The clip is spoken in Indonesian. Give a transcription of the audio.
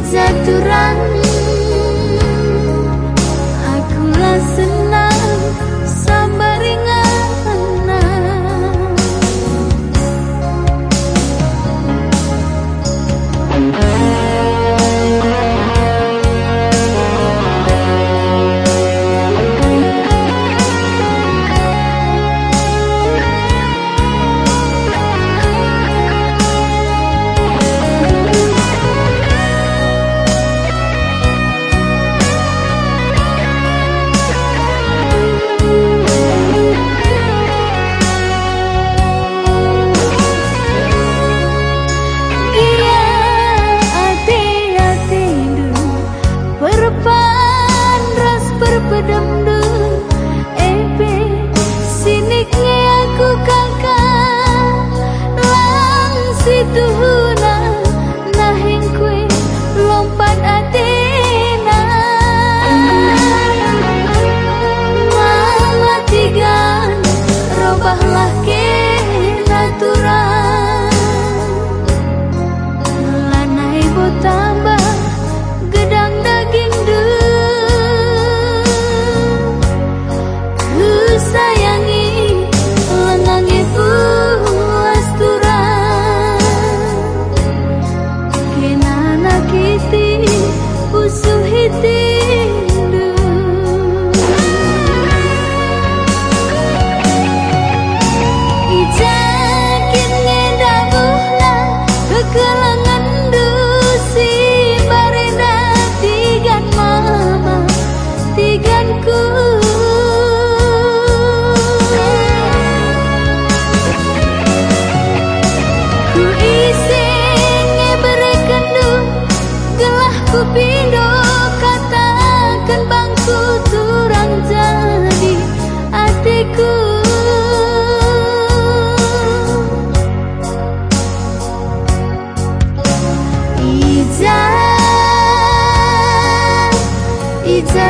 Ku.